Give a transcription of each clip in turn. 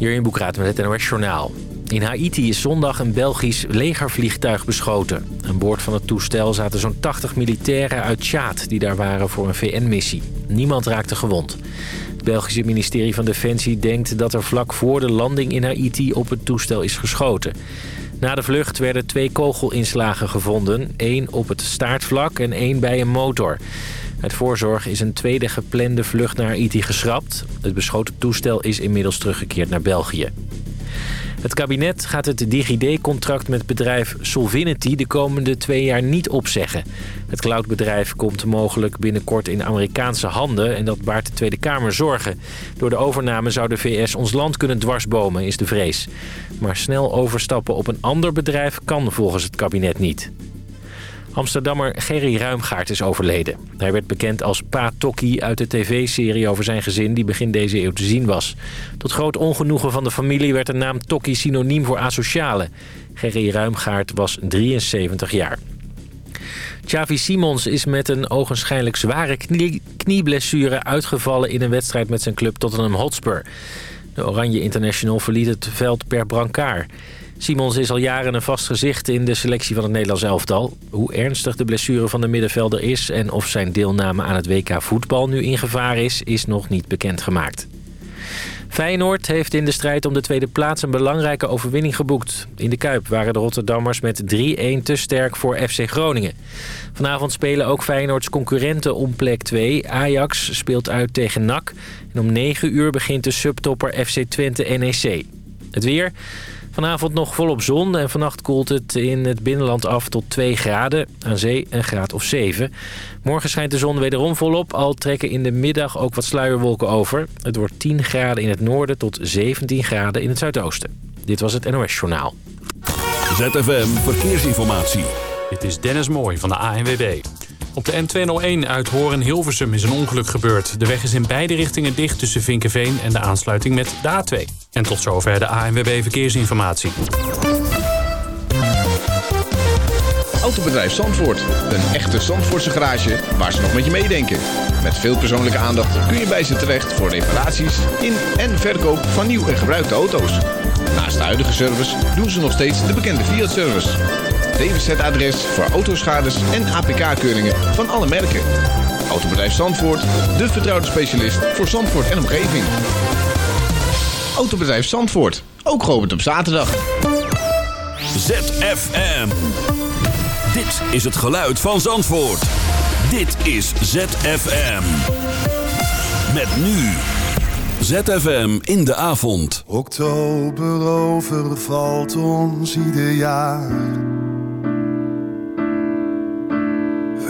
Hier in Boekraad met het NOS Journaal. In Haiti is zondag een Belgisch legervliegtuig beschoten. Aan boord van het toestel zaten zo'n 80 militairen uit Tjaad... die daar waren voor een VN-missie. Niemand raakte gewond. Het Belgische ministerie van Defensie denkt dat er vlak voor de landing in Haiti... op het toestel is geschoten. Na de vlucht werden twee kogelinslagen gevonden. één op het staartvlak en één bij een motor. Uit voorzorg is een tweede geplande vlucht naar Haiti geschrapt. Het beschoten toestel is inmiddels teruggekeerd naar België. Het kabinet gaat het DigiD-contract met bedrijf Solvinity de komende twee jaar niet opzeggen. Het cloudbedrijf komt mogelijk binnenkort in Amerikaanse handen en dat baart de Tweede Kamer zorgen. Door de overname zou de VS ons land kunnen dwarsbomen, is de vrees. Maar snel overstappen op een ander bedrijf kan volgens het kabinet niet. Amsterdammer Gerry Ruimgaard is overleden. Hij werd bekend als Pa Tokkie uit de tv-serie over zijn gezin die begin deze eeuw te zien was. Tot groot ongenoegen van de familie werd de naam Tokkie synoniem voor asociale. Gerry Ruimgaard was 73 jaar. Xavi Simons is met een ogenschijnlijk zware knie knieblessure uitgevallen in een wedstrijd met zijn club Tottenham Hotspur. De Oranje International verliet het veld per brancard. Simons is al jaren een vast gezicht in de selectie van het Nederlands elftal. Hoe ernstig de blessure van de middenvelder is... en of zijn deelname aan het WK voetbal nu in gevaar is... is nog niet bekendgemaakt. Feyenoord heeft in de strijd om de tweede plaats een belangrijke overwinning geboekt. In de Kuip waren de Rotterdammers met 3-1 te sterk voor FC Groningen. Vanavond spelen ook Feyenoords concurrenten om plek 2. Ajax speelt uit tegen NAC. En om 9 uur begint de subtopper FC Twente NEC. Het weer... Vanavond nog volop zon en vannacht koelt het in het binnenland af tot 2 graden. Aan zee een graad of 7. Morgen schijnt de zon wederom volop, al trekken in de middag ook wat sluierwolken over. Het wordt 10 graden in het noorden tot 17 graden in het zuidoosten. Dit was het NOS Journaal. ZFM Verkeersinformatie. Dit is Dennis Mooij van de ANWB. Op de N201 uit Horen-Hilversum is een ongeluk gebeurd. De weg is in beide richtingen dicht tussen Vinkenveen en de aansluiting met de A2. En tot zover de ANWB Verkeersinformatie. Autobedrijf Zandvoort. Een echte Zandvoortse garage waar ze nog met je meedenken. Met veel persoonlijke aandacht kun je bij ze terecht voor reparaties in en verkoop van nieuw en gebruikte auto's. Naast de huidige service doen ze nog steeds de bekende Fiat-service. DWZ-adres voor autoschades en APK-keuringen van alle merken. Autobedrijf Zandvoort, de vertrouwde specialist voor Zandvoort en omgeving. Autobedrijf Zandvoort, ook geopend op zaterdag. ZFM. Dit is het geluid van Zandvoort. Dit is ZFM. Met nu. ZFM in de avond. Oktober overvalt ons ieder jaar.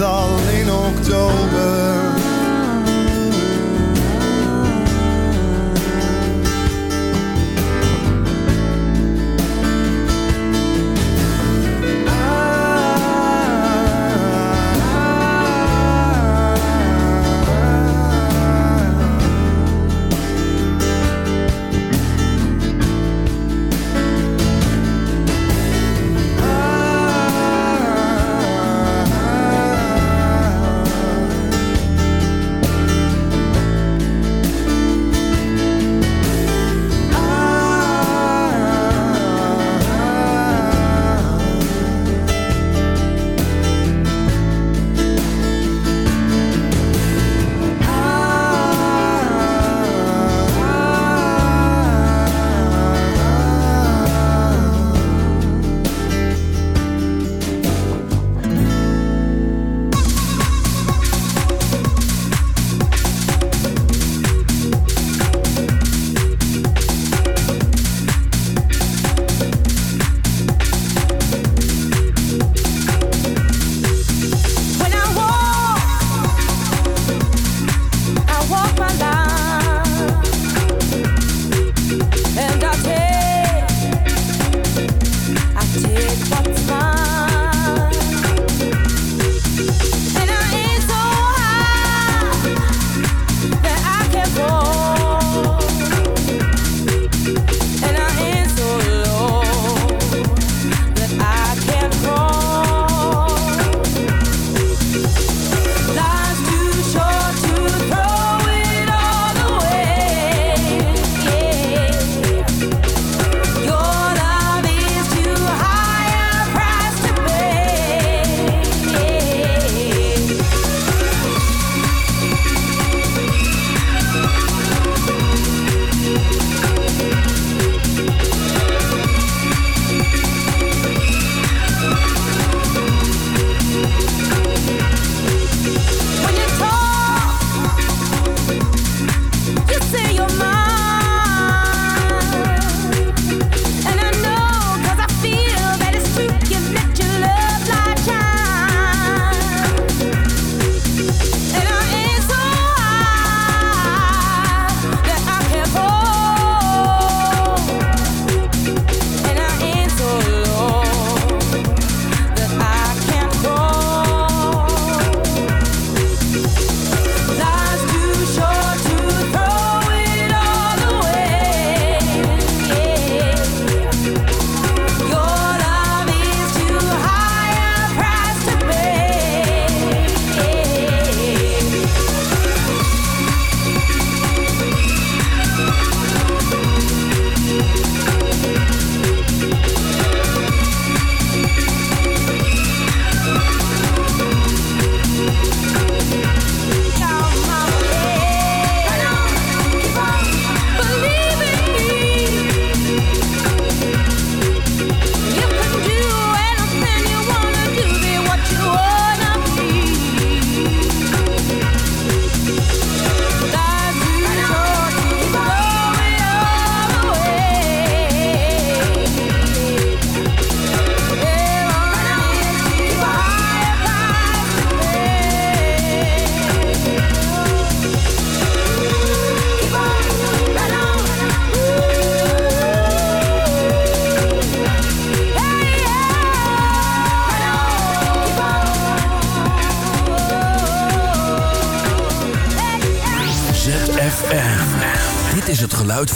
Meestal in oktober.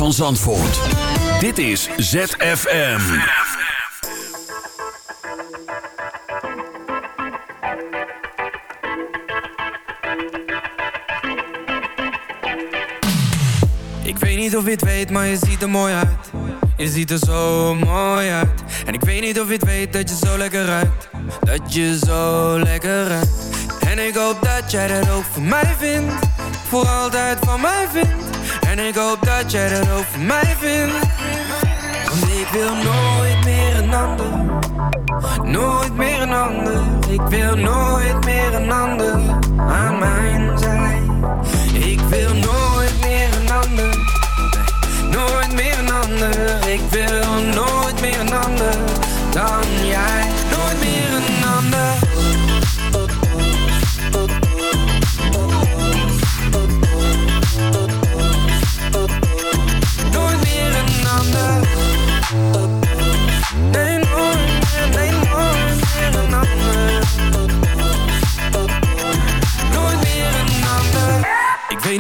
Van Zandvoort. Dit is ZFM. Ik weet niet of je het weet, maar je ziet er mooi uit. Je ziet er zo mooi uit. En ik weet niet of je het weet dat je zo lekker ruikt. Dat je zo lekker ruikt. En ik hoop dat jij dat ook voor mij vindt. Voor altijd van mij vindt. En ik hoop dat jij dat voor mij vindt wil nooit meer een ander. Nooit meer een ander. Ik wil nooit meer een ander aan mijn zij. Ik wil nooit meer een ander. nooit meer een ander. Ik wil nooit meer een ander dan jij.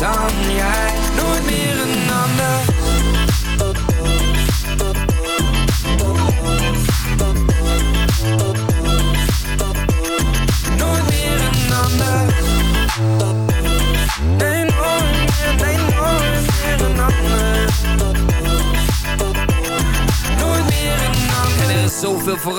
down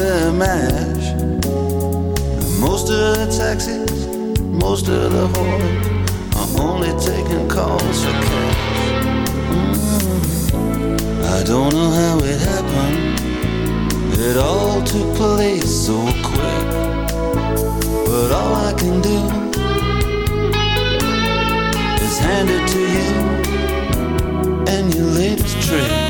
Monster mash. Most of the taxis, most of the whores are only taking calls for cash. Mm. I don't know how it happened. It all took place so quick. But all I can do is hand it to you and your latest trick.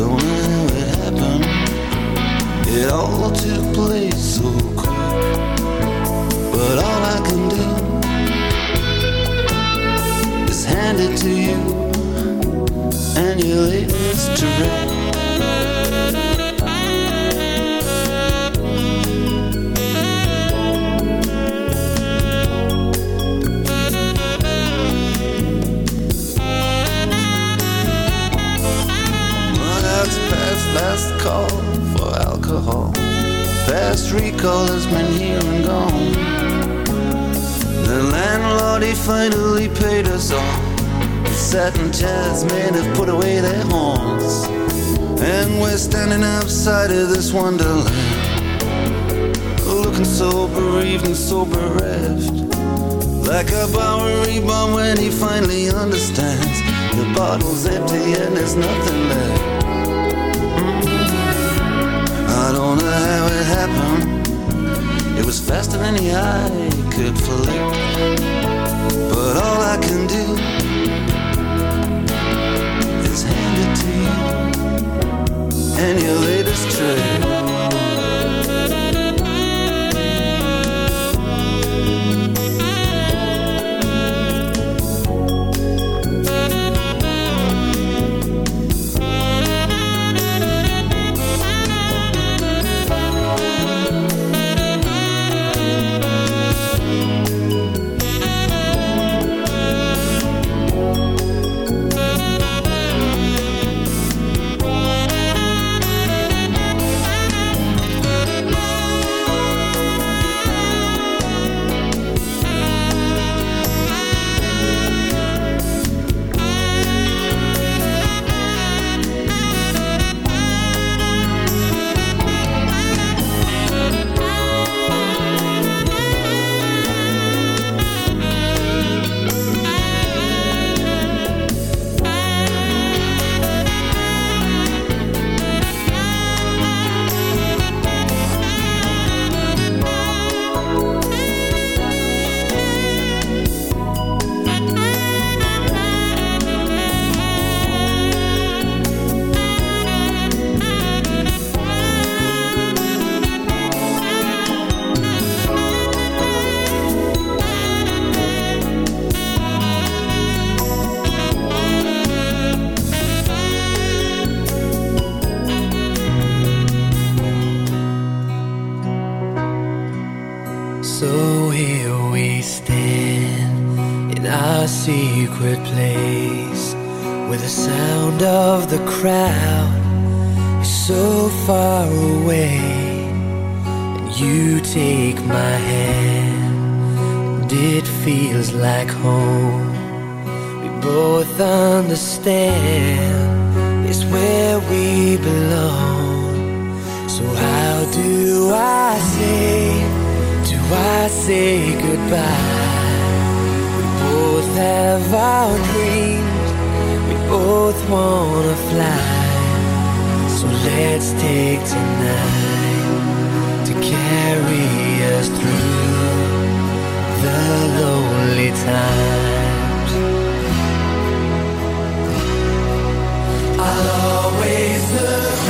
Don't know it happened. It all took place so quick. But all I can do is hand it to you and your latest trick. Last call for alcohol. Fast recall has been here and gone. The landlord, he finally paid us all. The satin chairs men have put away their horns. And we're standing outside of this wonderland. Looking so bereaved and so bereft. Like a Bowery bomb when he finally understands. The bottle's empty and there's nothing left. Don't know how it happened. It was faster than the eye could flick. But all I can do is hand it to you and your latest trick. Crowd is so far away. And you take my hand, and it feels like home. We both understand it's where we belong. So, how do I say? Do I say goodbye? We both have our dreams. Both wanna fly. So let's take tonight to carry us through the lonely times. I'll always look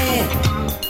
Yeah.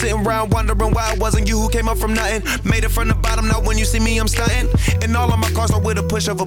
Sitting around wondering why it wasn't you who came up from nothing. Made it from the bottom, now when you see me, I'm stunting. And all of my cars are with a push of a